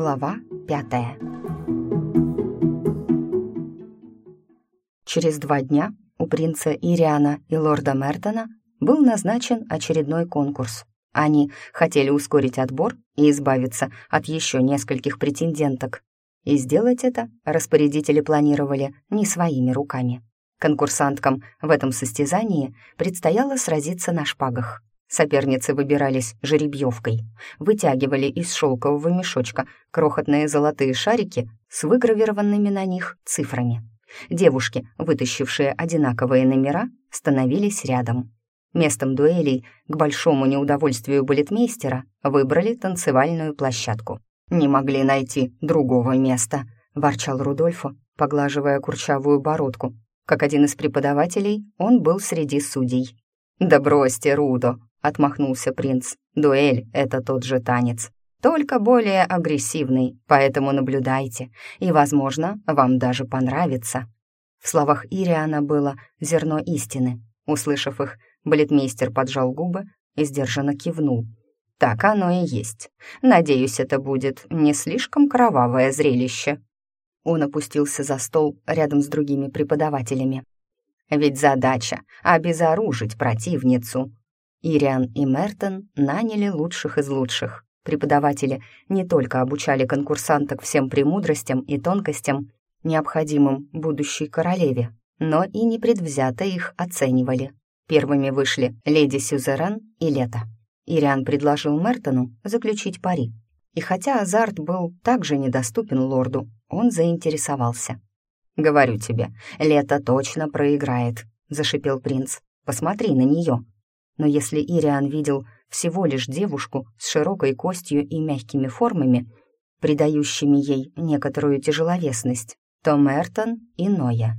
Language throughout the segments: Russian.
Глава пятая Через два дня у принца Ириана и лорда Мертона был назначен очередной конкурс. Они хотели ускорить отбор и избавиться от еще нескольких претенденток. И сделать это распорядители планировали не своими руками. Конкурсанткам в этом состязании предстояло сразиться на шпагах. Соперницы выбирались жеребьевкой, вытягивали из шелкового мешочка крохотные золотые шарики с выгравированными на них цифрами. Девушки, вытащившие одинаковые номера, становились рядом. Местом дуэлей, к большому неудовольствию балетмейстера, выбрали танцевальную площадку. «Не могли найти другого места», — ворчал Рудольфо, поглаживая курчавую бородку. Как один из преподавателей, он был среди судей. «Да бросьте, Рудо!» — отмахнулся принц. «Дуэль — это тот же танец, только более агрессивный, поэтому наблюдайте, и, возможно, вам даже понравится». В словах Ириана было зерно истины. Услышав их, балетмейстер поджал губы и сдержанно кивнул. «Так оно и есть. Надеюсь, это будет не слишком кровавое зрелище». Он опустился за стол рядом с другими преподавателями. «Ведь задача — обезоружить противницу», Ириан и Мертон наняли лучших из лучших. Преподаватели не только обучали конкурсанток всем премудростям и тонкостям, необходимым будущей королеве, но и непредвзято их оценивали. Первыми вышли леди Сюзеран и Лето. Ириан предложил Мертону заключить пари. И хотя азарт был также недоступен лорду, он заинтересовался. «Говорю тебе, Лето точно проиграет», — зашипел принц. «Посмотри на нее но если Ириан видел всего лишь девушку с широкой костью и мягкими формами, придающими ей некоторую тяжеловесность, то Мертон иное.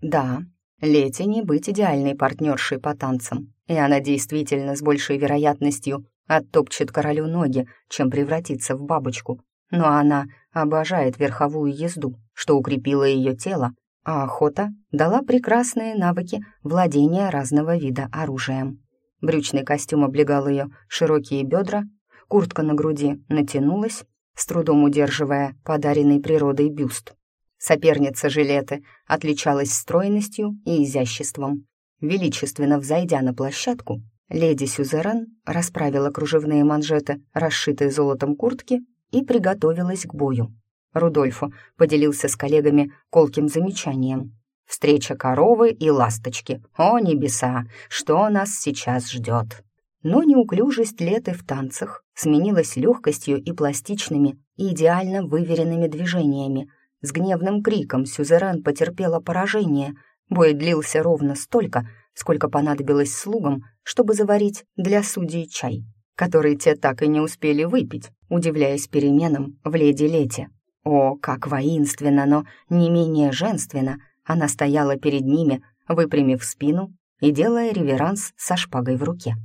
Да, Лете не быть идеальной партнершей по танцам, и она действительно с большей вероятностью оттопчет королю ноги, чем превратится в бабочку. Но она обожает верховую езду, что укрепило ее тело а охота дала прекрасные навыки владения разного вида оружием. Брючный костюм облегал ее широкие бедра, куртка на груди натянулась, с трудом удерживая подаренный природой бюст. Соперница жилеты отличалась стройностью и изяществом. Величественно взойдя на площадку, леди Сюзерен расправила кружевные манжеты, расшитые золотом куртки, и приготовилась к бою. Рудольфо поделился с коллегами колким замечанием. «Встреча коровы и ласточки. О, небеса! Что нас сейчас ждет?» Но неуклюжесть Леты в танцах сменилась легкостью и пластичными, и идеально выверенными движениями. С гневным криком Сюзерен потерпела поражение. Бой длился ровно столько, сколько понадобилось слугам, чтобы заварить для судей чай, который те так и не успели выпить, удивляясь переменам в леди Лете. О, как воинственно, но не менее женственно она стояла перед ними, выпрямив спину и делая реверанс со шпагой в руке.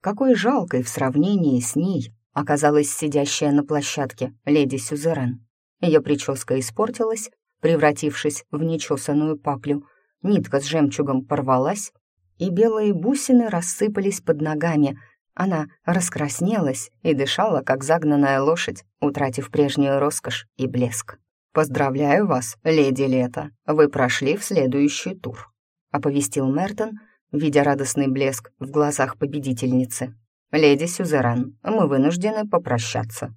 Какой жалкой в сравнении с ней оказалась сидящая на площадке леди Сюзерен. Ее прическа испортилась, превратившись в нечесанную паклю, нитка с жемчугом порвалась, и белые бусины рассыпались под ногами, она раскраснелась и дышала, как загнанная лошадь, утратив прежнюю роскошь и блеск. «Поздравляю вас, леди Лето, вы прошли в следующий тур», — оповестил Мертон, видя радостный блеск в глазах победительницы. «Леди Сюзеран, мы вынуждены попрощаться».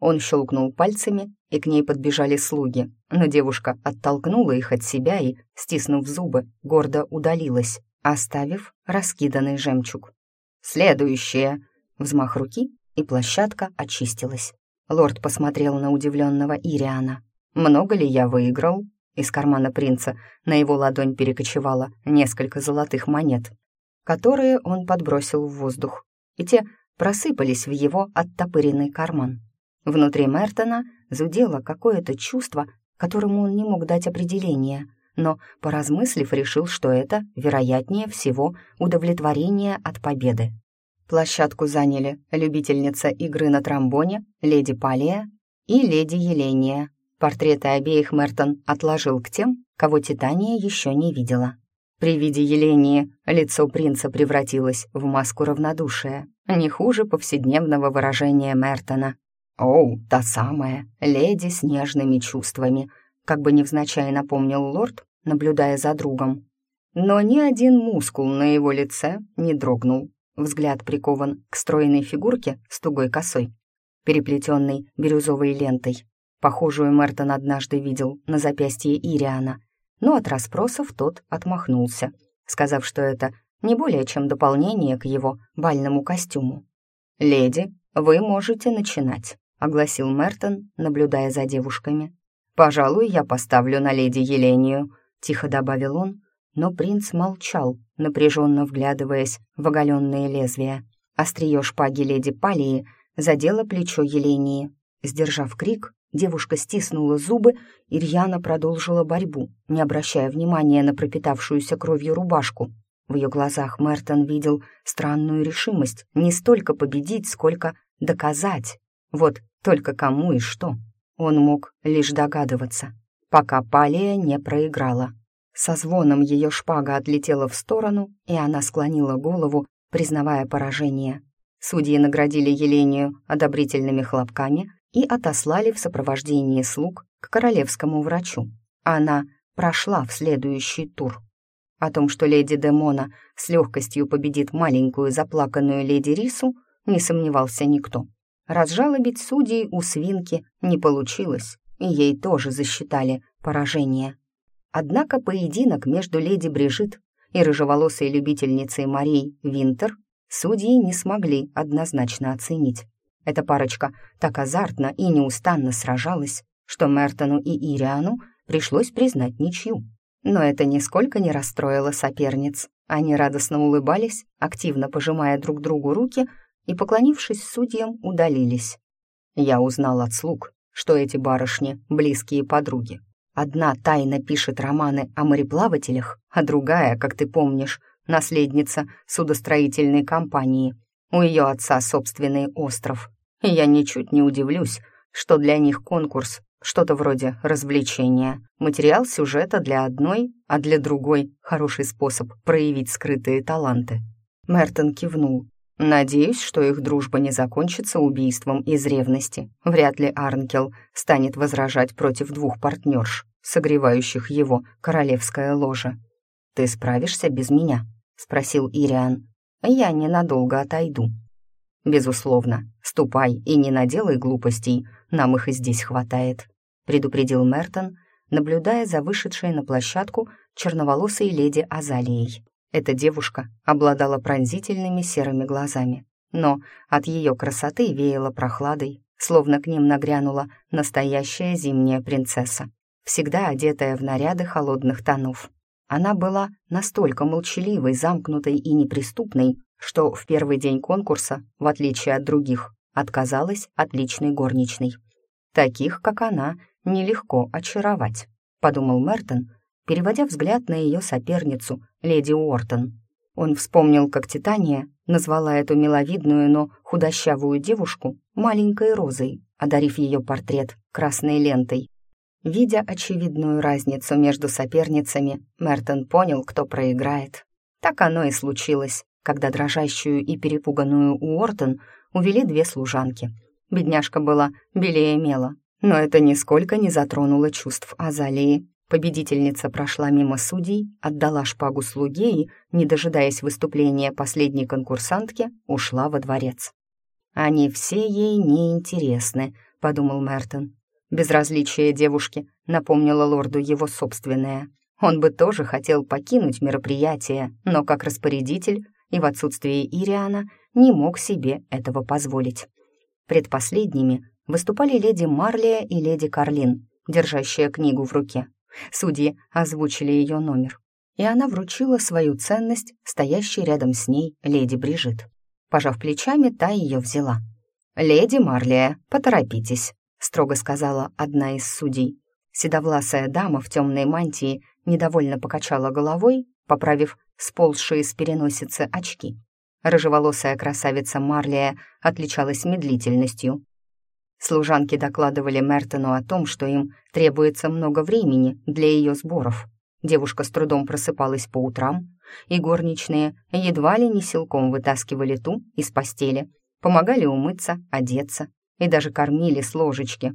Он щелкнул пальцами, и к ней подбежали слуги, но девушка оттолкнула их от себя и, стиснув зубы, гордо удалилась, оставив раскиданный жемчуг. «Следующее!» Взмах руки, и площадка очистилась. Лорд посмотрел на удивленного Ириана. «Много ли я выиграл?» Из кармана принца на его ладонь перекочевало несколько золотых монет, которые он подбросил в воздух, и те просыпались в его оттопыренный карман. Внутри Мертона зудело какое-то чувство, которому он не мог дать определение, но, поразмыслив, решил, что это, вероятнее всего, удовлетворение от победы. Площадку заняли любительница игры на тромбоне, леди Палия и леди Еления. Портреты обеих Мертон отложил к тем, кого Титания еще не видела. При виде Елении лицо принца превратилось в маску равнодушия, не хуже повседневного выражения Мертона. «Оу, та самая, леди с нежными чувствами», как бы невзначай напомнил лорд, наблюдая за другом. Но ни один мускул на его лице не дрогнул. Взгляд прикован к стройной фигурке с тугой косой, переплетенной бирюзовой лентой. Похожую Мертон однажды видел на запястье Ириана, но от расспросов тот отмахнулся, сказав, что это не более чем дополнение к его бальному костюму. «Леди, вы можете начинать», — огласил Мертон, наблюдая за девушками. «Пожалуй, я поставлю на леди Елению», — тихо добавил он, но принц молчал, напряженно вглядываясь в оголенные лезвия. Острие шпаги леди Палии задело плечо Елении. Сдержав крик, девушка стиснула зубы, и Рьяна продолжила борьбу, не обращая внимания на пропитавшуюся кровью рубашку. В ее глазах Мертон видел странную решимость не столько победить, сколько доказать. Вот только кому и что. Он мог лишь догадываться, пока Палия не проиграла. Со звоном ее шпага отлетела в сторону, и она склонила голову, признавая поражение. Судьи наградили Елению одобрительными хлопками и отослали в сопровождении слуг к королевскому врачу. Она прошла в следующий тур. О том, что леди Демона с легкостью победит маленькую заплаканную леди Рису, не сомневался никто. Разжалобить судей у свинки не получилось, и ей тоже засчитали поражение. Однако поединок между леди Брижит и рыжеволосой любительницей Марии Винтер судьи не смогли однозначно оценить. Эта парочка так азартно и неустанно сражалась, что Мертону и Ириану пришлось признать ничью. Но это нисколько не расстроило соперниц. Они радостно улыбались, активно пожимая друг другу руки и, поклонившись судьям, удалились. Я узнал от слуг, что эти барышни — близкие подруги. Одна тайно пишет романы о мореплавателях, а другая, как ты помнишь, наследница судостроительной компании. У ее отца собственный остров. И я ничуть не удивлюсь, что для них конкурс что-то вроде развлечения. Материал сюжета для одной, а для другой — хороший способ проявить скрытые таланты. Мертон кивнул. Надеюсь, что их дружба не закончится убийством из ревности. Вряд ли Арнкел станет возражать против двух партнерш, согревающих его королевское ложе. «Ты справишься без меня?» — спросил Ириан. «Я ненадолго отойду». «Безусловно. Ступай и не наделай глупостей, нам их и здесь хватает», — предупредил Мертон, наблюдая за вышедшей на площадку черноволосой леди Азалией. Эта девушка обладала пронзительными серыми глазами, но от ее красоты веяло прохладой, словно к ним нагрянула настоящая зимняя принцесса, всегда одетая в наряды холодных тонов. Она была настолько молчаливой, замкнутой и неприступной, что в первый день конкурса, в отличие от других, отказалась от личной горничной. Таких, как она, нелегко очаровать, подумал Мертон, переводя взгляд на ее соперницу, леди Уортон. Он вспомнил, как Титания назвала эту миловидную, но худощавую девушку маленькой розой, одарив ее портрет красной лентой. Видя очевидную разницу между соперницами, Мертон понял, кто проиграет. Так оно и случилось, когда дрожащую и перепуганную Уортон увели две служанки. Бедняжка была белее мела, но это нисколько не затронуло чувств Азалии. Победительница прошла мимо судей, отдала шпагу слуге и, не дожидаясь выступления последней конкурсантки, ушла во дворец. «Они все ей неинтересны», — подумал Мертон. Безразличие девушки напомнило лорду его собственное. Он бы тоже хотел покинуть мероприятие, но как распорядитель и в отсутствие Ириана не мог себе этого позволить. Предпоследними выступали леди Марлия и леди Карлин, держащая книгу в руке. Судьи озвучили ее номер, и она вручила свою ценность стоящей рядом с ней леди Брижит. Пожав плечами, та ее взяла. «Леди Марлия, поторопитесь», — строго сказала одна из судей. Седовласая дама в темной мантии недовольно покачала головой, поправив сползшие с переносицы очки. Рыжеволосая красавица Марлия отличалась медлительностью, Служанки докладывали Мертону о том, что им требуется много времени для ее сборов. Девушка с трудом просыпалась по утрам, и горничные едва ли не силком вытаскивали ту из постели, помогали умыться, одеться, и даже кормили с ложечки.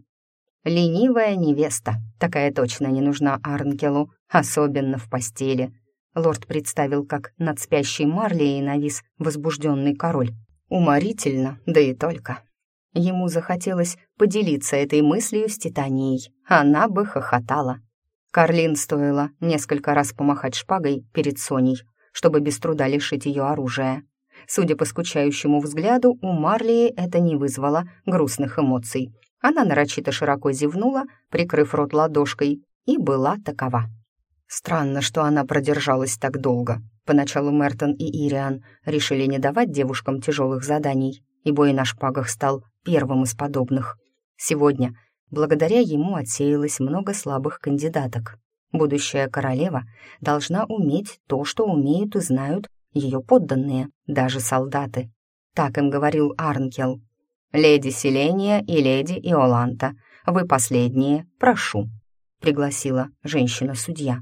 Ленивая невеста, такая точно не нужна Арнкелу, особенно в постели. Лорд представил, как над спящей Марлией навис возбужденный король. Уморительно, да и только. Ему захотелось поделиться этой мыслью с Титанией. Она бы хохотала. Карлин стоило несколько раз помахать шпагой перед Соней, чтобы без труда лишить ее оружия. Судя по скучающему взгляду, у Марлии это не вызвало грустных эмоций. Она нарочито широко зевнула, прикрыв рот ладошкой, и была такова. Странно, что она продержалась так долго. Поначалу Мертон и Ириан решили не давать девушкам тяжелых заданий, и бой на шпагах стал первым из подобных. Сегодня, благодаря ему, отсеялось много слабых кандидаток. Будущая королева должна уметь то, что умеют и знают ее подданные, даже солдаты. Так им говорил Арнкел. «Леди Селения и леди Иоланта, вы последние, прошу», — пригласила женщина-судья.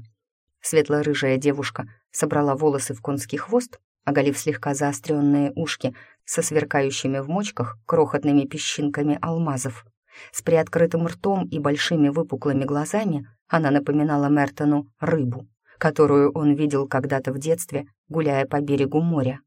Светло-рыжая девушка собрала волосы в конский хвост, оголив слегка заостренные ушки со сверкающими в мочках крохотными песчинками алмазов. С приоткрытым ртом и большими выпуклыми глазами она напоминала Мертону рыбу, которую он видел когда-то в детстве, гуляя по берегу моря.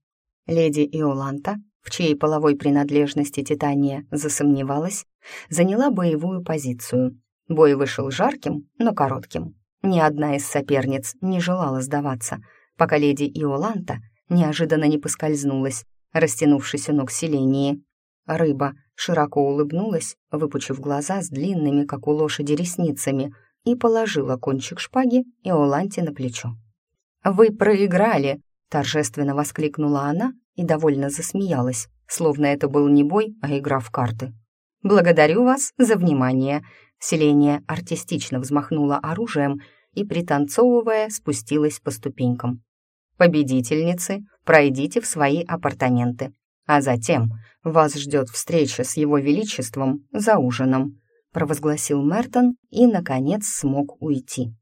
Леди Иоланта, в чьей половой принадлежности Титания засомневалась, заняла боевую позицию. Бой вышел жарким, но коротким. Ни одна из соперниц не желала сдаваться, пока леди Иоланта неожиданно не поскользнулась, растянувшись у ног селении. Рыба широко улыбнулась, выпучив глаза с длинными, как у лошади, ресницами, и положила кончик шпаги Иоланте на плечо. «Вы проиграли!» — торжественно воскликнула она и довольно засмеялась, словно это был не бой, а игра в карты. «Благодарю вас за внимание!» Селение артистично взмахнула оружием и, пританцовывая, спустилась по ступенькам. «Победительницы, пройдите в свои апартаменты, а затем вас ждет встреча с его величеством за ужином», провозгласил Мертон и, наконец, смог уйти.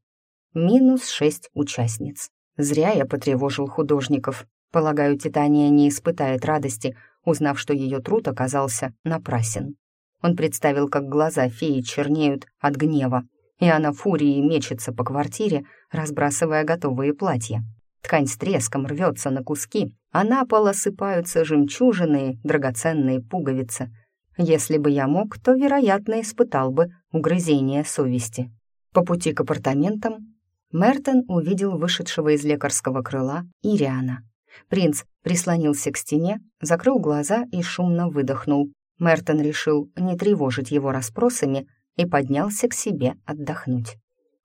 Минус шесть участниц. Зря я потревожил художников. Полагаю, Титания не испытает радости, узнав, что ее труд оказался напрасен. Он представил, как глаза феи чернеют от гнева, и она фурией мечется по квартире, разбрасывая готовые платья. Ткань с треском рвется на куски, а на пол осыпаются жемчужины, драгоценные пуговицы. Если бы я мог, то, вероятно, испытал бы угрызение совести. По пути к апартаментам Мертон увидел вышедшего из лекарского крыла Ириана. Принц прислонился к стене, закрыл глаза и шумно выдохнул. Мертон решил не тревожить его расспросами и поднялся к себе отдохнуть.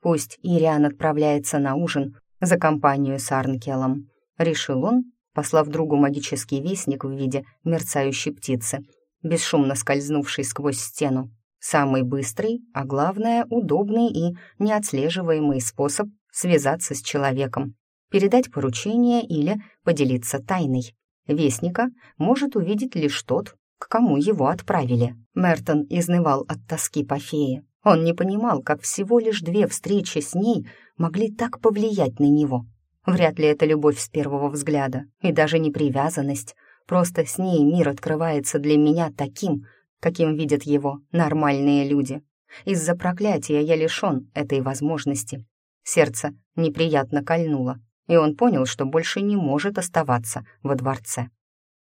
Пусть Ириан отправляется на ужин за компанию с Арнкелом, решил он, послав другу магический вестник в виде мерцающей птицы, бесшумно скользнувший сквозь стену. Самый быстрый, а главное, удобный и неотслеживаемый способ связаться с человеком, передать поручение или поделиться тайной. Вестника может увидеть лишь тот, к кому его отправили. Мертон изнывал от тоски по фее. Он не понимал, как всего лишь две встречи с ней могли так повлиять на него. Вряд ли это любовь с первого взгляда, и даже не привязанность. Просто с ней мир открывается для меня таким, каким видят его нормальные люди. Из-за проклятия я лишён этой возможности. Сердце неприятно кольнуло, и он понял, что больше не может оставаться во дворце.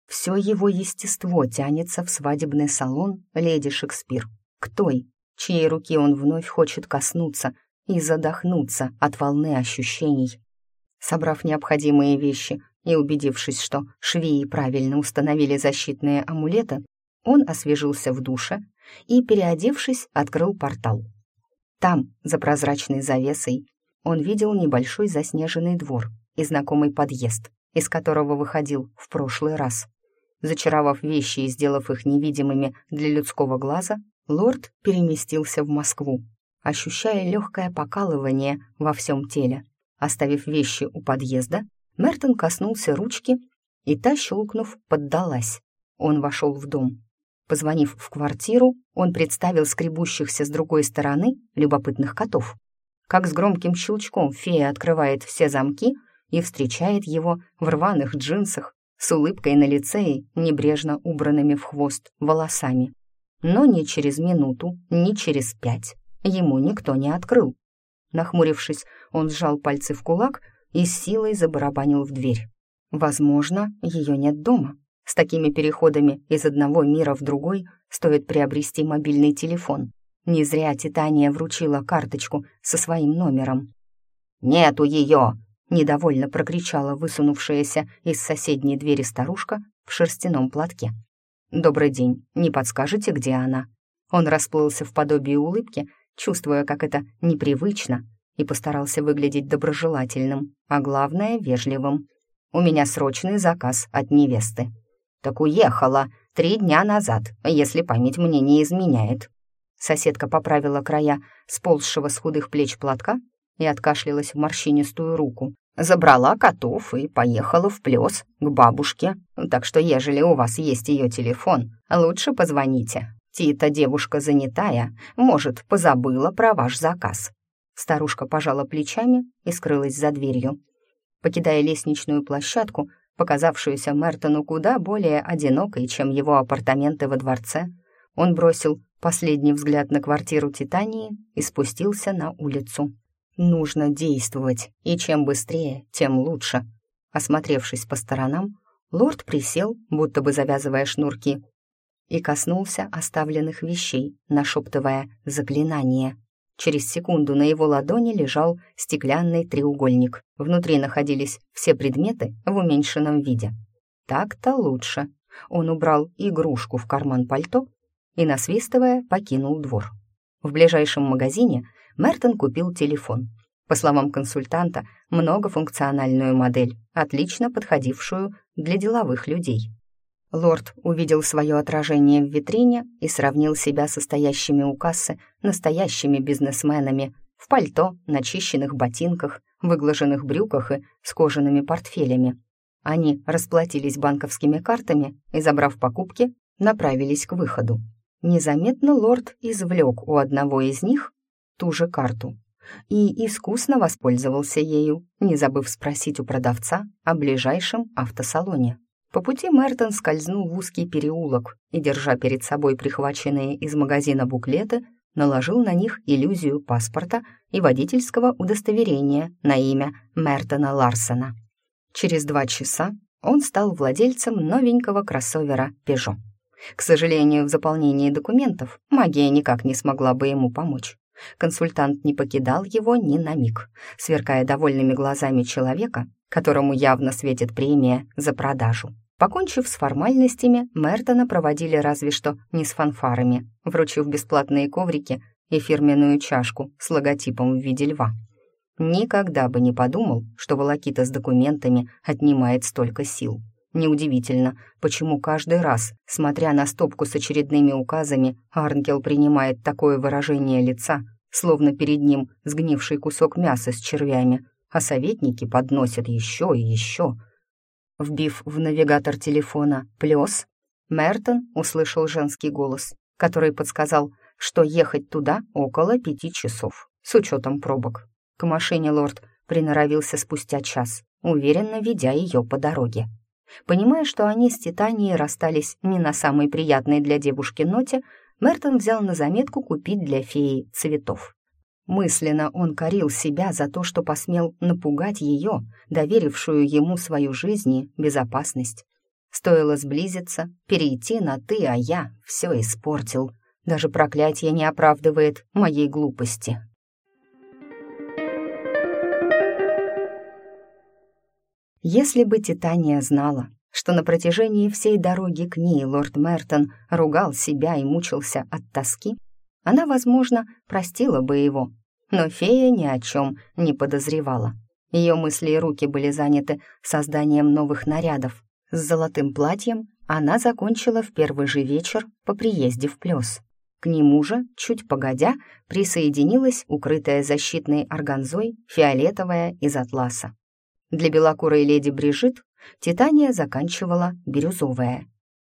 Все его естество тянется в свадебный салон леди Шекспир, к той, чьей руки он вновь хочет коснуться и задохнуться от волны ощущений. Собрав необходимые вещи и убедившись, что швеи правильно установили защитные амулеты, он освежился в душе и, переодевшись, открыл портал. Там, за прозрачной завесой, он видел небольшой заснеженный двор и знакомый подъезд, из которого выходил в прошлый раз. Зачаровав вещи и сделав их невидимыми для людского глаза, лорд переместился в Москву, ощущая легкое покалывание во всем теле. Оставив вещи у подъезда, Мертон коснулся ручки, и та, щелкнув, поддалась. Он вошел в дом. Позвонив в квартиру, он представил скребущихся с другой стороны любопытных котов. Как с громким щелчком фея открывает все замки и встречает его в рваных джинсах с улыбкой на лице и небрежно убранными в хвост волосами. Но ни через минуту, ни через пять ему никто не открыл. Нахмурившись, он сжал пальцы в кулак и с силой забарабанил в дверь. Возможно, ее нет дома. С такими переходами из одного мира в другой стоит приобрести мобильный телефон. Не зря Титания вручила карточку со своим номером. «Нету ее!» — недовольно прокричала высунувшаяся из соседней двери старушка в шерстяном платке. «Добрый день. Не подскажете, где она?» Он расплылся в подобии улыбки, чувствуя, как это непривычно, и постарался выглядеть доброжелательным, а главное — вежливым. «У меня срочный заказ от невесты». «Так уехала три дня назад, если память мне не изменяет». Соседка поправила края сползшего с худых плеч платка и откашлялась в морщинистую руку, Забрала котов и поехала в плес к бабушке. Так что, ежели у вас есть ее телефон, лучше позвоните. Тита девушка занятая, может, позабыла про ваш заказ». Старушка пожала плечами и скрылась за дверью. Покидая лестничную площадку, показавшуюся Мертону куда более одинокой, чем его апартаменты во дворце, он бросил последний взгляд на квартиру Титании и спустился на улицу. Нужно действовать, и чем быстрее, тем лучше. Осмотревшись по сторонам, лорд присел, будто бы завязывая шнурки, и коснулся оставленных вещей, нашептывая заклинание. Через секунду на его ладони лежал стеклянный треугольник. Внутри находились все предметы в уменьшенном виде. Так-то лучше. Он убрал игрушку в карман пальто и, насвистывая, покинул двор. В ближайшем магазине Мертон купил телефон. По словам консультанта, многофункциональную модель, отлично подходившую для деловых людей. Лорд увидел свое отражение в витрине и сравнил себя со стоящими у кассы настоящими бизнесменами в пальто, начищенных ботинках, выглаженных брюках и с кожаными портфелями. Они расплатились банковскими картами и, забрав покупки, направились к выходу. Незаметно лорд извлек у одного из них ту же карту и искусно воспользовался ею, не забыв спросить у продавца о ближайшем автосалоне. По пути Мертон скользнул в узкий переулок и, держа перед собой прихваченные из магазина буклеты, наложил на них иллюзию паспорта и водительского удостоверения на имя Мертона Ларсона. Через два часа он стал владельцем новенького кроссовера «Пежо». К сожалению, в заполнении документов магия никак не смогла бы ему помочь. Консультант не покидал его ни на миг, сверкая довольными глазами человека, которому явно светит премия за продажу. Покончив с формальностями, Мертона проводили разве что не с фанфарами, вручив бесплатные коврики и фирменную чашку с логотипом в виде льва. Никогда бы не подумал, что волокита с документами отнимает столько сил. Неудивительно, почему каждый раз, смотря на стопку с очередными указами, Арнкел принимает такое выражение лица, словно перед ним сгнивший кусок мяса с червями, а советники подносят еще и еще. Вбив в навигатор телефона «плес», Мертон услышал женский голос, который подсказал, что ехать туда около пяти часов, с учетом пробок. К машине лорд приноровился спустя час, уверенно ведя ее по дороге. Понимая, что они с Титанией расстались не на самой приятной для девушки ноте, Мертон взял на заметку купить для феи цветов. Мысленно он корил себя за то, что посмел напугать ее, доверившую ему свою жизнь и безопасность. Стоило сблизиться, перейти на «ты», а я все испортил. Даже проклятие не оправдывает моей глупости. Если бы Титания знала, что на протяжении всей дороги к ней лорд Мертон ругал себя и мучился от тоски, она, возможно, простила бы его. Но фея ни о чем не подозревала. Ее мысли и руки были заняты созданием новых нарядов. С золотым платьем она закончила в первый же вечер по приезде в Плес. К нему же, чуть погодя, присоединилась укрытая защитной органзой фиолетовая из атласа. Для белокурой леди Брижит Титания заканчивала бирюзовая.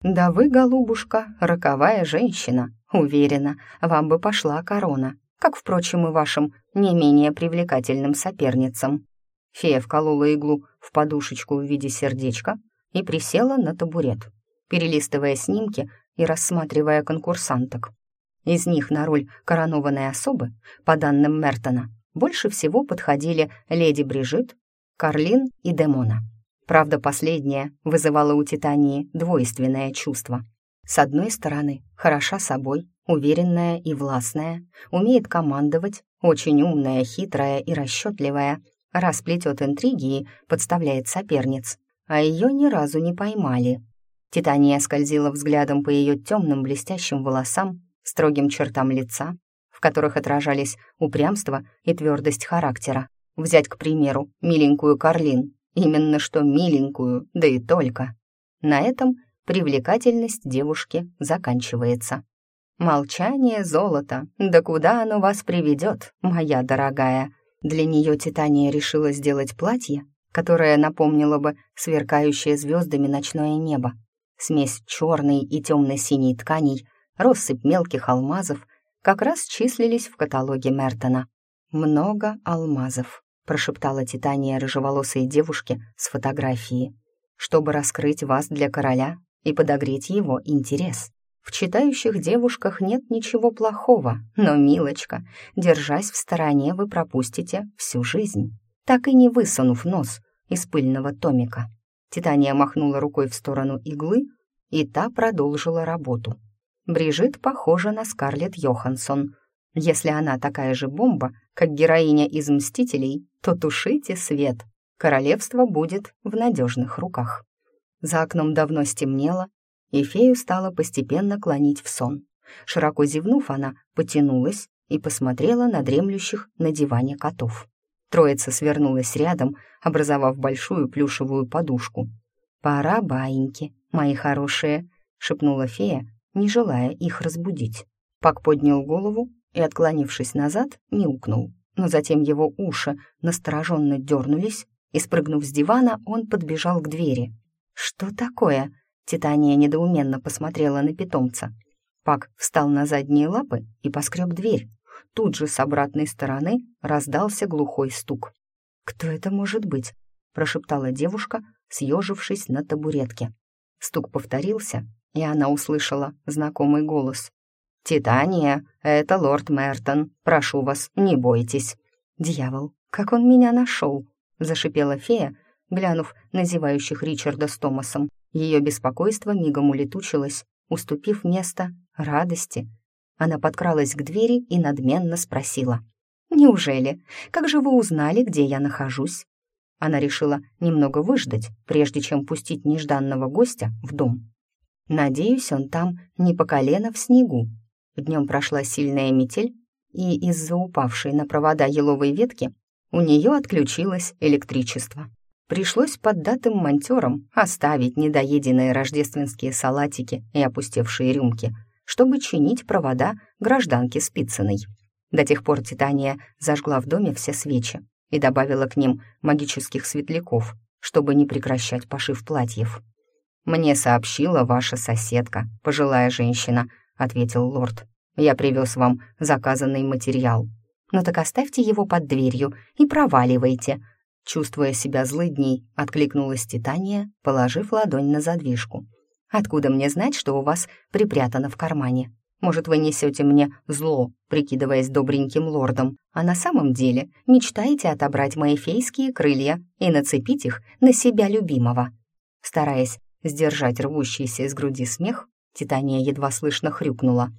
«Да вы, голубушка, роковая женщина. Уверена, вам бы пошла корона, как, впрочем, и вашим не менее привлекательным соперницам». Фея вколола иглу в подушечку в виде сердечка и присела на табурет. Перелистывая снимки, и рассматривая конкурсанток. Из них на роль коронованной особы, по данным Мертона, больше всего подходили леди Брижит, Карлин и Демона. Правда, последняя вызывала у Титании двойственное чувство. С одной стороны, хороша собой, уверенная и властная, умеет командовать, очень умная, хитрая и расчетливая, расплетет интриги и подставляет соперниц, а ее ни разу не поймали. Титания скользила взглядом по ее темным блестящим волосам, строгим чертам лица, в которых отражались упрямство и твердость характера. Взять, к примеру, миленькую Карлин, именно что миленькую, да и только. На этом привлекательность девушки заканчивается. Молчание золото, да куда оно вас приведет, моя дорогая? Для нее Титания решила сделать платье, которое напомнило бы сверкающее звездами ночное небо. Смесь черной и темно-синей тканей, россыпь мелких алмазов как раз числились в каталоге Мертона. «Много алмазов», — прошептала Титания рыжеволосой девушке с фотографии, «чтобы раскрыть вас для короля и подогреть его интерес». В читающих девушках нет ничего плохого, но, милочка, держась в стороне, вы пропустите всю жизнь, так и не высунув нос из пыльного томика. Титания махнула рукой в сторону иглы, и та продолжила работу. Брижит похожа на Скарлетт Йоханссон. Если она такая же бомба, как героиня из «Мстителей», то тушите свет. Королевство будет в надежных руках. За окном давно стемнело, и фею стала постепенно клонить в сон. Широко зевнув, она потянулась и посмотрела на дремлющих на диване котов. Троица свернулась рядом, образовав большую плюшевую подушку. «Пора, баиньки, мои хорошие», — шепнула фея, не желая их разбудить. Пак поднял голову и, отклонившись назад, мяукнул. Но затем его уши настороженно дернулись, и, спрыгнув с дивана, он подбежал к двери. «Что такое?» Титания недоуменно посмотрела на питомца. Пак встал на задние лапы и поскреб дверь. Тут же с обратной стороны раздался глухой стук. «Кто это может быть?» — прошептала девушка, съежившись на табуретке. Стук повторился, и она услышала знакомый голос. «Титания, это лорд Мертон. Прошу вас, не бойтесь». «Дьявол, как он меня нашел!» — зашипела фея, глянув на зевающих Ричарда с Томасом. Ее беспокойство мигом улетучилось, уступив место радости. Она подкралась к двери и надменно спросила. «Неужели? Как же вы узнали, где я нахожусь?» Она решила немного выждать, прежде чем пустить нежданного гостя в дом. «Надеюсь, он там не по колено в снегу». Днем прошла сильная метель, и из-за упавшей на провода еловой ветки у нее отключилось электричество. Пришлось поддатым монтерам оставить недоеденные рождественские салатики и опустевшие рюмки, чтобы чинить провода гражданки Спицыной. До тех пор Титания зажгла в доме все свечи и добавила к ним магических светляков, чтобы не прекращать пошив платьев. «Мне сообщила ваша соседка, пожилая женщина», — ответил лорд. «Я привез вам заказанный материал». «Ну так оставьте его под дверью и проваливайте», Чувствуя себя злыдней, откликнулась Титания, положив ладонь на задвижку. «Откуда мне знать, что у вас припрятано в кармане? Может, вы несете мне зло, прикидываясь добреньким лордом, а на самом деле мечтаете отобрать мои фейские крылья и нацепить их на себя любимого?» Стараясь сдержать рвущийся из груди смех, Титания едва слышно хрюкнула.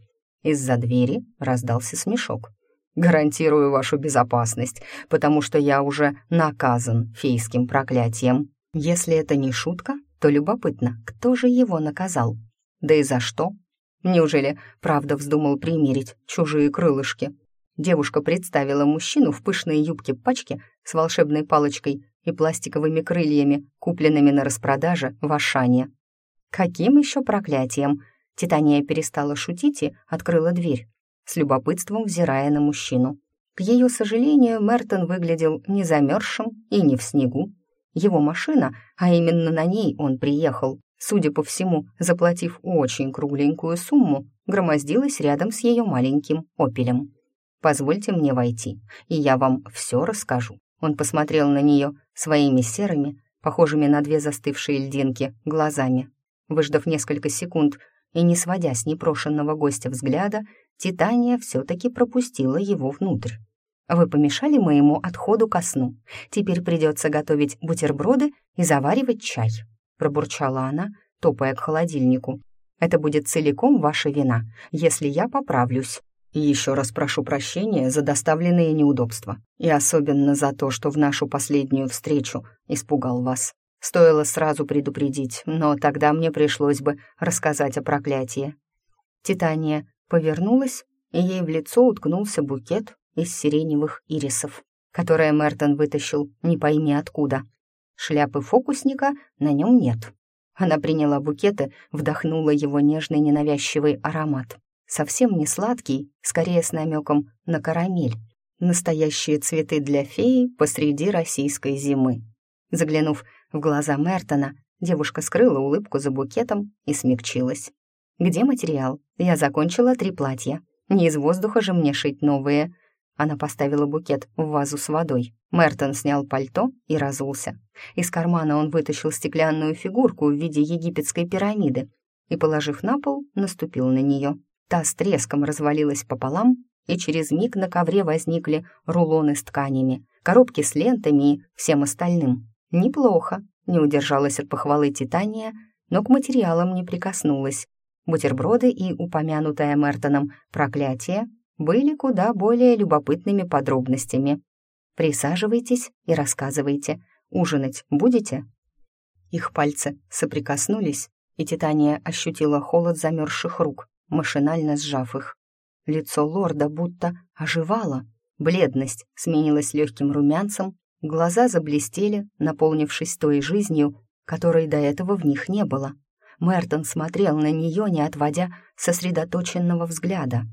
Из-за двери раздался смешок. Гарантирую вашу безопасность, потому что я уже наказан фейским проклятием. Если это не шутка, то любопытно, кто же его наказал? Да и за что? Неужели правда вздумал примерить чужие крылышки? Девушка представила мужчину в пышной юбке-пачке с волшебной палочкой и пластиковыми крыльями, купленными на распродаже в Ашане. Каким еще проклятием? Титания перестала шутить и открыла дверь с любопытством взирая на мужчину. К ее сожалению, Мертон выглядел не замерзшим и не в снегу. Его машина, а именно на ней он приехал, судя по всему, заплатив очень кругленькую сумму, громоздилась рядом с ее маленьким «Опелем». «Позвольте мне войти, и я вам все расскажу». Он посмотрел на нее своими серыми, похожими на две застывшие льдинки, глазами. Выждав несколько секунд и не сводя с непрошенного гостя взгляда, Титания все-таки пропустила его внутрь. «Вы помешали моему отходу ко сну. Теперь придется готовить бутерброды и заваривать чай», — пробурчала она, топая к холодильнику. «Это будет целиком ваша вина, если я поправлюсь». Еще раз прошу прощения за доставленные неудобства. И особенно за то, что в нашу последнюю встречу испугал вас. Стоило сразу предупредить, но тогда мне пришлось бы рассказать о проклятии. Титания повернулась, и ей в лицо уткнулся букет из сиреневых ирисов, которое Мертон вытащил не пойми откуда. Шляпы фокусника на нем нет. Она приняла букет и вдохнула его нежный ненавязчивый аромат совсем не сладкий, скорее с намеком на карамель. Настоящие цветы для феи посреди российской зимы. Заглянув в глаза Мертона, девушка скрыла улыбку за букетом и смягчилась. «Где материал? Я закончила три платья. Не из воздуха же мне шить новые». Она поставила букет в вазу с водой. Мертон снял пальто и разулся. Из кармана он вытащил стеклянную фигурку в виде египетской пирамиды и, положив на пол, наступил на нее. Та с треском развалилась пополам, и через миг на ковре возникли рулоны с тканями, коробки с лентами и всем остальным. Неплохо, не удержалась от похвалы Титания, но к материалам не прикоснулась. Бутерброды и упомянутое Мертоном проклятие были куда более любопытными подробностями. «Присаживайтесь и рассказывайте. Ужинать будете?» Их пальцы соприкоснулись, и Титания ощутила холод замерзших рук машинально сжав их. Лицо лорда будто оживало, бледность сменилась легким румянцем, глаза заблестели, наполнившись той жизнью, которой до этого в них не было. Мертон смотрел на нее, не отводя сосредоточенного взгляда.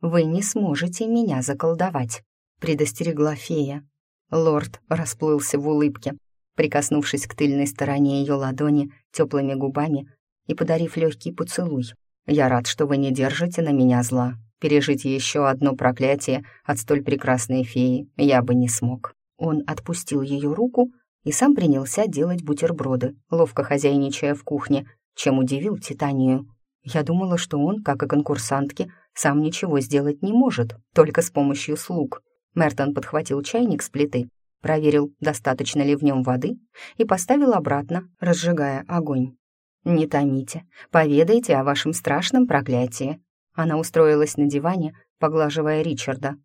«Вы не сможете меня заколдовать», — предостерегла фея. Лорд расплылся в улыбке, прикоснувшись к тыльной стороне ее ладони теплыми губами и подарив легкий поцелуй. Я рад, что вы не держите на меня зла. Пережить еще одно проклятие от столь прекрасной феи я бы не смог». Он отпустил ее руку и сам принялся делать бутерброды, ловко хозяйничая в кухне, чем удивил Титанию. Я думала, что он, как и конкурсантки, сам ничего сделать не может, только с помощью слуг. Мертон подхватил чайник с плиты, проверил, достаточно ли в нем воды, и поставил обратно, разжигая огонь. «Не томите, поведайте о вашем страшном проклятии». Она устроилась на диване, поглаживая Ричарда.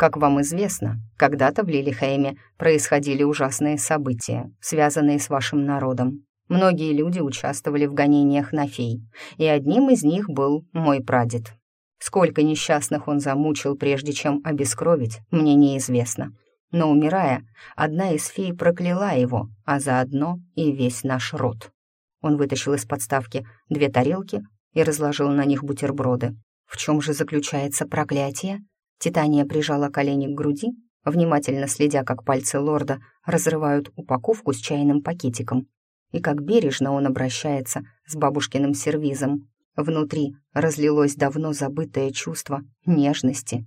«Как вам известно, когда-то в Лилихейме происходили ужасные события, связанные с вашим народом. Многие люди участвовали в гонениях на фей, и одним из них был мой прадед. Сколько несчастных он замучил, прежде чем обескровить, мне неизвестно. Но, умирая, одна из фей прокляла его, а заодно и весь наш род. Он вытащил из подставки две тарелки и разложил на них бутерброды. В чем же заключается проклятие? Титания прижала колени к груди, внимательно следя, как пальцы лорда разрывают упаковку с чайным пакетиком, и как бережно он обращается с бабушкиным сервизом. Внутри разлилось давно забытое чувство нежности.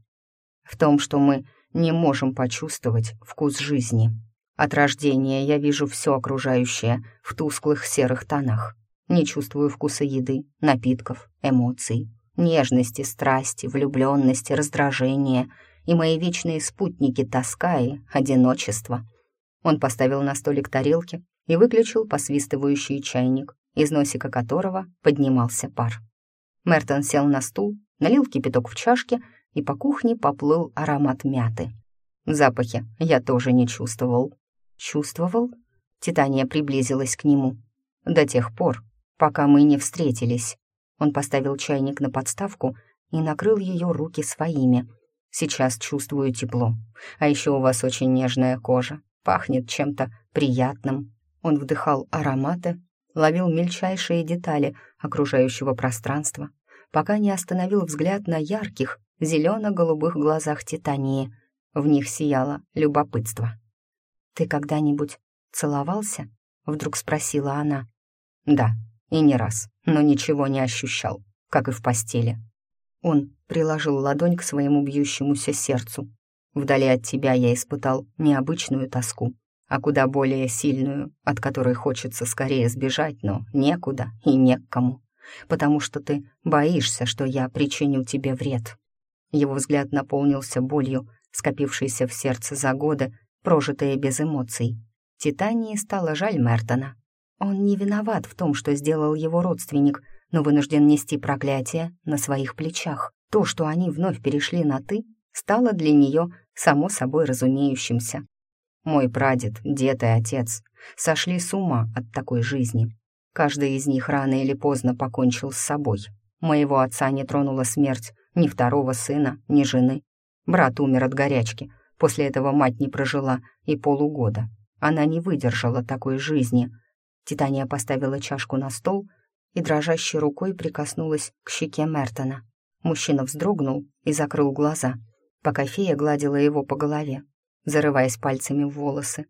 В том, что мы не можем почувствовать вкус жизни. От рождения я вижу все окружающее в тусклых серых тонах. Не чувствую вкуса еды, напитков, эмоций, нежности, страсти, влюбленности, раздражения и мои вечные спутники тоска и одиночество. Он поставил на столик тарелки и выключил посвистывающий чайник, из носика которого поднимался пар. Мертон сел на стул, налил кипяток в чашке, и по кухне поплыл аромат мяты. Запахи я тоже не чувствовал. Чувствовал? Титания приблизилась к нему. До тех пор, пока мы не встретились. Он поставил чайник на подставку и накрыл ее руки своими. Сейчас чувствую тепло. А еще у вас очень нежная кожа. Пахнет чем-то приятным. Он вдыхал ароматы, ловил мельчайшие детали окружающего пространства, пока не остановил взгляд на ярких, зелено-голубых глазах Титании. В них сияло любопытство. «Ты когда-нибудь целовался?» — вдруг спросила она. «Да, и не раз, но ничего не ощущал, как и в постели». Он приложил ладонь к своему бьющемуся сердцу. «Вдали от тебя я испытал необычную тоску, а куда более сильную, от которой хочется скорее сбежать, но некуда и не к кому. потому что ты боишься, что я причиню тебе вред». Его взгляд наполнился болью, скопившейся в сердце за годы, прожитые без эмоций. Титании стало жаль Мертона. Он не виноват в том, что сделал его родственник, но вынужден нести проклятие на своих плечах. То, что они вновь перешли на «ты», стало для нее само собой разумеющимся. Мой прадед, дед и отец сошли с ума от такой жизни. Каждый из них рано или поздно покончил с собой. Моего отца не тронула смерть ни второго сына, ни жены. Брат умер от горячки, после этого мать не прожила и полугода. Она не выдержала такой жизни. Титания поставила чашку на стол и дрожащей рукой прикоснулась к щеке Мертона. Мужчина вздрогнул и закрыл глаза, пока фея гладила его по голове, зарываясь пальцами в волосы.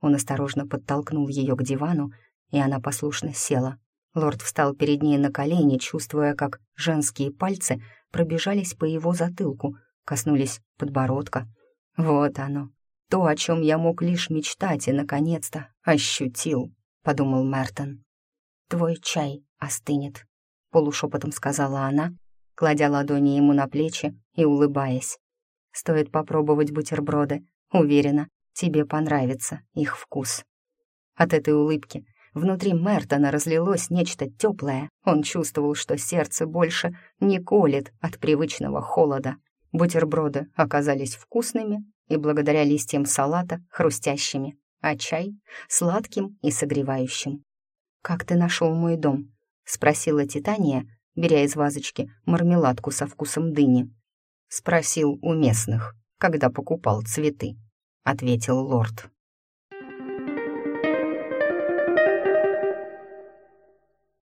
Он осторожно подтолкнул ее к дивану, и она послушно села. Лорд встал перед ней на колени, чувствуя, как женские пальцы пробежались по его затылку, коснулись подбородка. Вот оно, то, о чем я мог лишь мечтать и, наконец-то, ощутил, подумал Мертон. «Твой чай остынет», — полушепотом сказала она, кладя ладони ему на плечи и улыбаясь. «Стоит попробовать бутерброды. Уверена, тебе понравится их вкус». От этой улыбки внутри Мертона разлилось нечто теплое. Он чувствовал, что сердце больше не колет от привычного холода. Бутерброды оказались вкусными и благодаря листьям салата хрустящими, а чай — сладким и согревающим. «Как ты нашел мой дом?» — спросила Титания, беря из вазочки мармеладку со вкусом дыни. «Спросил у местных, когда покупал цветы», — ответил лорд.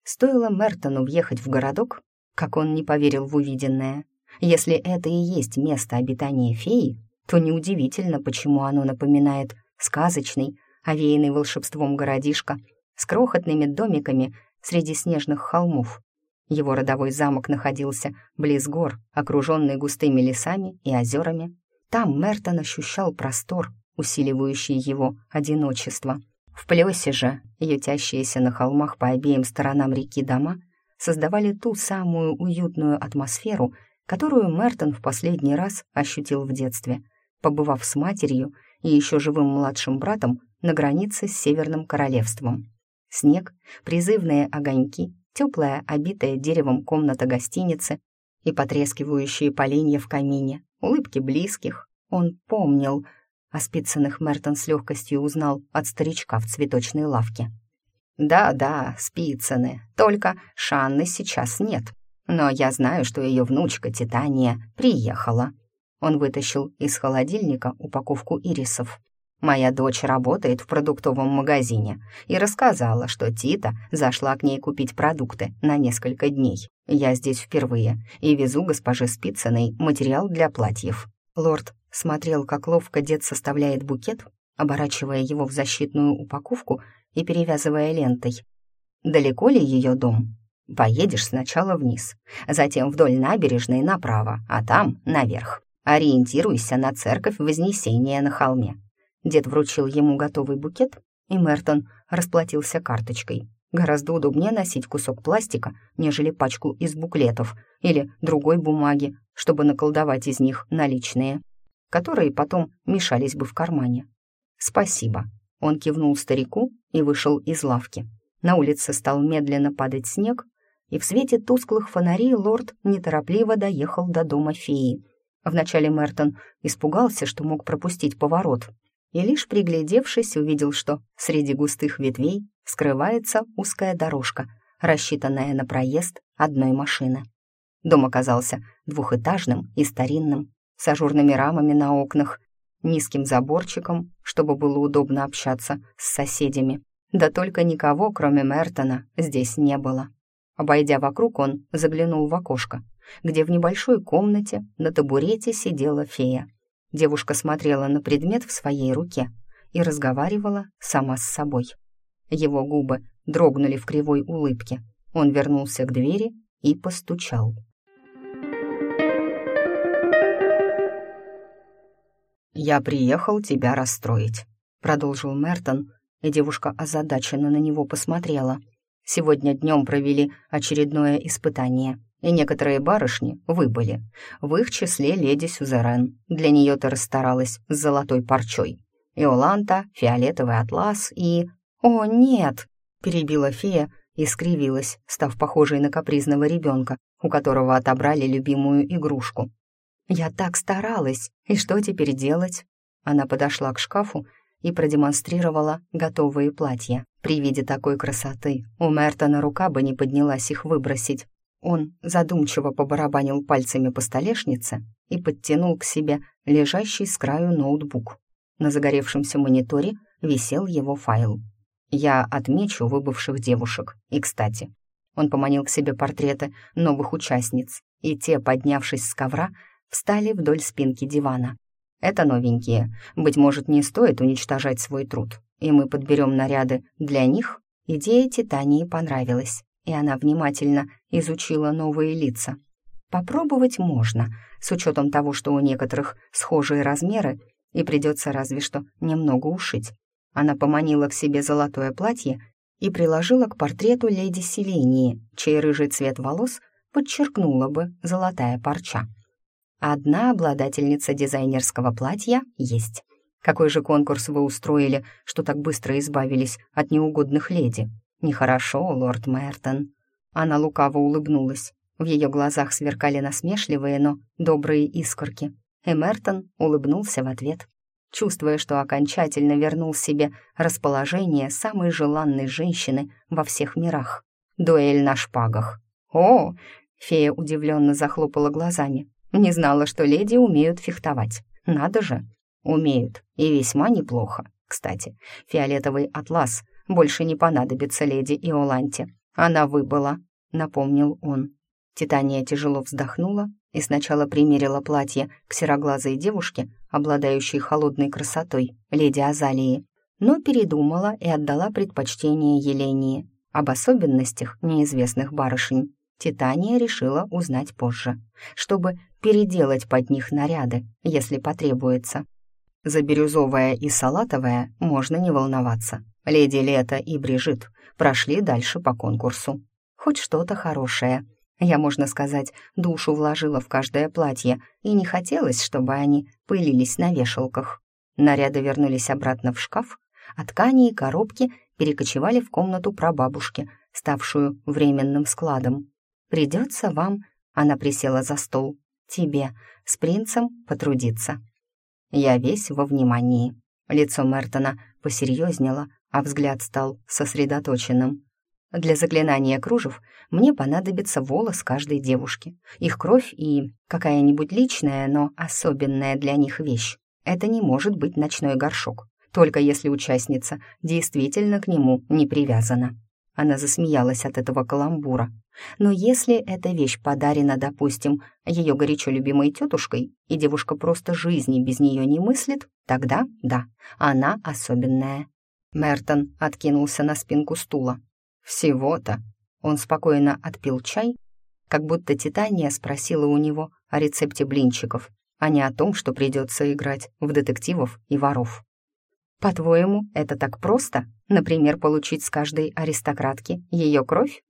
Стоило Мертону въехать в городок, как он не поверил в увиденное. Если это и есть место обитания феи, то неудивительно, почему оно напоминает сказочный, овеянный волшебством городишко с крохотными домиками среди снежных холмов. Его родовой замок находился близ гор, окруженный густыми лесами и озерами. Там Мертон ощущал простор, усиливающий его одиночество. В Плесе же, ютящиеся на холмах по обеим сторонам реки дома, создавали ту самую уютную атмосферу, которую Мертон в последний раз ощутил в детстве, побывав с матерью и еще живым младшим братом на границе с Северным Королевством. Снег, призывные огоньки, теплая, обитая деревом комната гостиницы и потрескивающие поленья в камине, улыбки близких. Он помнил, а Спицыных Мертон с легкостью узнал от старичка в цветочной лавке. «Да-да, Спицыны, только Шанны сейчас нет. Но я знаю, что ее внучка Титания приехала». Он вытащил из холодильника упаковку ирисов. Моя дочь работает в продуктовом магазине и рассказала, что Тита зашла к ней купить продукты на несколько дней. Я здесь впервые и везу госпоже Спицыной материал для платьев. Лорд смотрел, как ловко дед составляет букет, оборачивая его в защитную упаковку и перевязывая лентой. «Далеко ли ее дом?» «Поедешь сначала вниз, затем вдоль набережной направо, а там наверх. Ориентируйся на церковь Вознесения на холме». Дед вручил ему готовый букет, и Мертон расплатился карточкой. Гораздо удобнее носить кусок пластика, нежели пачку из буклетов или другой бумаги, чтобы наколдовать из них наличные, которые потом мешались бы в кармане. «Спасибо», — он кивнул старику и вышел из лавки. На улице стал медленно падать снег, и в свете тусклых фонарей лорд неторопливо доехал до дома феи. Вначале Мертон испугался, что мог пропустить поворот, и лишь приглядевшись, увидел, что среди густых ветвей скрывается узкая дорожка, рассчитанная на проезд одной машины. Дом оказался двухэтажным и старинным, с ажурными рамами на окнах, низким заборчиком, чтобы было удобно общаться с соседями. Да только никого, кроме Мертона, здесь не было. Обойдя вокруг, он заглянул в окошко, где в небольшой комнате на табурете сидела фея. Девушка смотрела на предмет в своей руке и разговаривала сама с собой. Его губы дрогнули в кривой улыбке. Он вернулся к двери и постучал. «Я приехал тебя расстроить», — продолжил Мертон, и девушка озадаченно на него посмотрела. Сегодня днем провели очередное испытание, и некоторые барышни выбыли. В их числе леди Сюзерен. Для нее ты расстаралась с золотой парчой. Иоланта, фиолетовый атлас и... «О, нет!» — перебила фея и скривилась, став похожей на капризного ребенка, у которого отобрали любимую игрушку. «Я так старалась, и что теперь делать?» Она подошла к шкафу и продемонстрировала готовые платья. При виде такой красоты у Мертона рука бы не поднялась их выбросить. Он задумчиво побарабанил пальцами по столешнице и подтянул к себе лежащий с краю ноутбук. На загоревшемся мониторе висел его файл. «Я отмечу выбывших девушек. И, кстати...» Он поманил к себе портреты новых участниц, и те, поднявшись с ковра, встали вдоль спинки дивана. Это новенькие. Быть может, не стоит уничтожать свой труд, и мы подберем наряды для них. Идея Титании понравилась, и она внимательно изучила новые лица. Попробовать можно, с учетом того, что у некоторых схожие размеры, и придется разве что немного ушить. Она поманила к себе золотое платье и приложила к портрету леди Селении, чей рыжий цвет волос подчеркнула бы золотая парча. Одна обладательница дизайнерского платья есть. Какой же конкурс вы устроили, что так быстро избавились от неугодных леди? Нехорошо, лорд Мертон. Она лукаво улыбнулась. В ее глазах сверкали насмешливые, но добрые искорки. И Мертон улыбнулся в ответ, чувствуя, что окончательно вернул себе расположение самой желанной женщины во всех мирах. Дуэль на шпагах. «О!» — фея удивленно захлопала глазами. Не знала, что леди умеют фехтовать. Надо же. Умеют. И весьма неплохо. Кстати, фиолетовый атлас больше не понадобится леди Иоланте. Она выбыла, напомнил он. Титания тяжело вздохнула и сначала примерила платье к сероглазой девушке, обладающей холодной красотой, леди Азалии, но передумала и отдала предпочтение Елении. Об особенностях неизвестных барышень Титания решила узнать позже, чтобы переделать под них наряды, если потребуется. За бирюзовое и салатовое можно не волноваться. Леди Лето и Брижит прошли дальше по конкурсу. Хоть что-то хорошее. Я, можно сказать, душу вложила в каждое платье, и не хотелось, чтобы они пылились на вешалках. Наряды вернулись обратно в шкаф, а ткани и коробки перекочевали в комнату прабабушки, ставшую временным складом. «Придется вам...» — она присела за стол тебе, с принцем потрудиться». Я весь во внимании. Лицо Мертона посерьезнело, а взгляд стал сосредоточенным. Для заклинания кружев мне понадобится волос каждой девушки, их кровь и какая-нибудь личная, но особенная для них вещь. Это не может быть ночной горшок, только если участница действительно к нему не привязана. Она засмеялась от этого каламбура. Но если эта вещь подарена, допустим, ее горячо любимой тетушкой, и девушка просто жизни без нее не мыслит, тогда да, она особенная. Мертон откинулся на спинку стула. «Всего-то». Он спокойно отпил чай, как будто Титания спросила у него о рецепте блинчиков, а не о том, что придется играть в детективов и воров. «По-твоему, это так просто? Например, получить с каждой аристократки ее кровь?»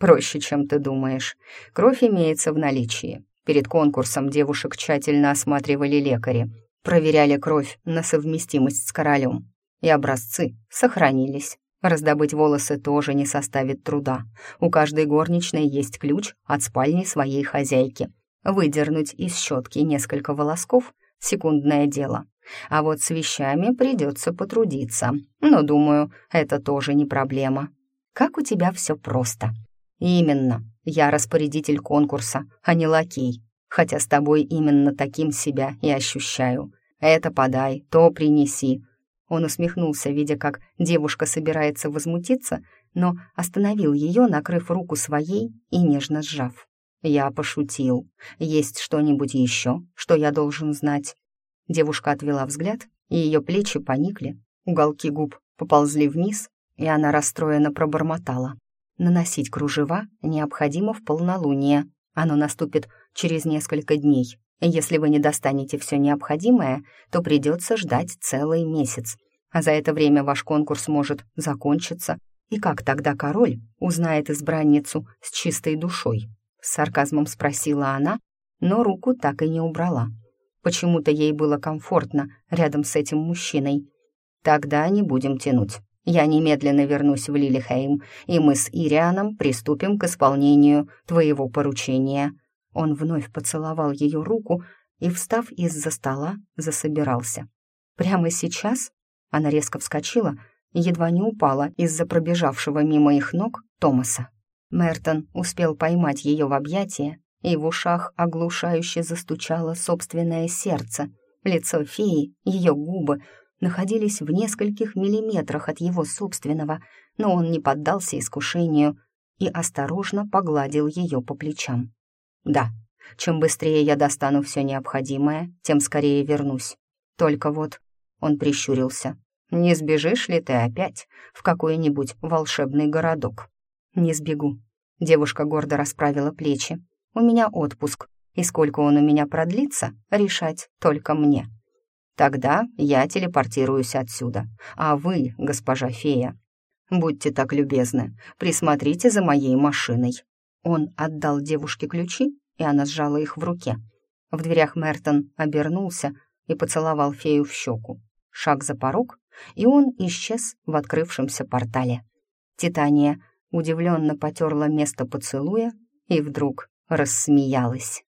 Проще, чем ты думаешь. Кровь имеется в наличии. Перед конкурсом девушек тщательно осматривали лекари, проверяли кровь на совместимость с королем. И образцы сохранились. Раздобыть волосы тоже не составит труда. У каждой горничной есть ключ от спальни своей хозяйки. Выдернуть из щетки несколько волосков — секундное дело. А вот с вещами придется потрудиться. Но, думаю, это тоже не проблема. Как у тебя все просто. «Именно. Я распорядитель конкурса, а не лакей. Хотя с тобой именно таким себя и ощущаю. Это подай, то принеси». Он усмехнулся, видя, как девушка собирается возмутиться, но остановил ее, накрыв руку своей и нежно сжав. «Я пошутил. Есть что-нибудь еще, что я должен знать?» Девушка отвела взгляд, и ее плечи поникли, уголки губ поползли вниз, и она расстроенно пробормотала. Наносить кружева необходимо в полнолуние. Оно наступит через несколько дней. Если вы не достанете все необходимое, то придется ждать целый месяц. А за это время ваш конкурс может закончиться, И как тогда король узнает избранницу с чистой душой? С сарказмом спросила она, но руку так и не убрала. Почему-то ей было комфортно рядом с этим мужчиной. «Тогда не будем тянуть. Я немедленно вернусь в Лилихейм, и мы с Ирианом приступим к исполнению твоего поручения». Он вновь поцеловал ее руку и, встав из-за стола, засобирался. «Прямо сейчас?» Она резко вскочила и едва не упала из-за пробежавшего мимо их ног Томаса. Мертон успел поймать ее в объятия, и в ушах оглушающе застучало собственное сердце. Лицо феи, ее губы находились в нескольких миллиметрах от его собственного, но он не поддался искушению и осторожно погладил ее по плечам. «Да, чем быстрее я достану все необходимое, тем скорее вернусь. Только вот...» Он прищурился. «Не сбежишь ли ты опять в какой-нибудь волшебный городок?» «Не сбегу». Девушка гордо расправила плечи. «У меня отпуск, и сколько он у меня продлится, решать только мне». Тогда я телепортируюсь отсюда. А вы, госпожа фея, будьте так любезны, присмотрите за моей машиной». Он отдал девушке ключи, и она сжала их в руке. В дверях Мертон обернулся и поцеловал фею в щеку. Шаг за порог, и он исчез в открывшемся портале. Титания удивленно потерла место поцелуя и вдруг рассмеялась.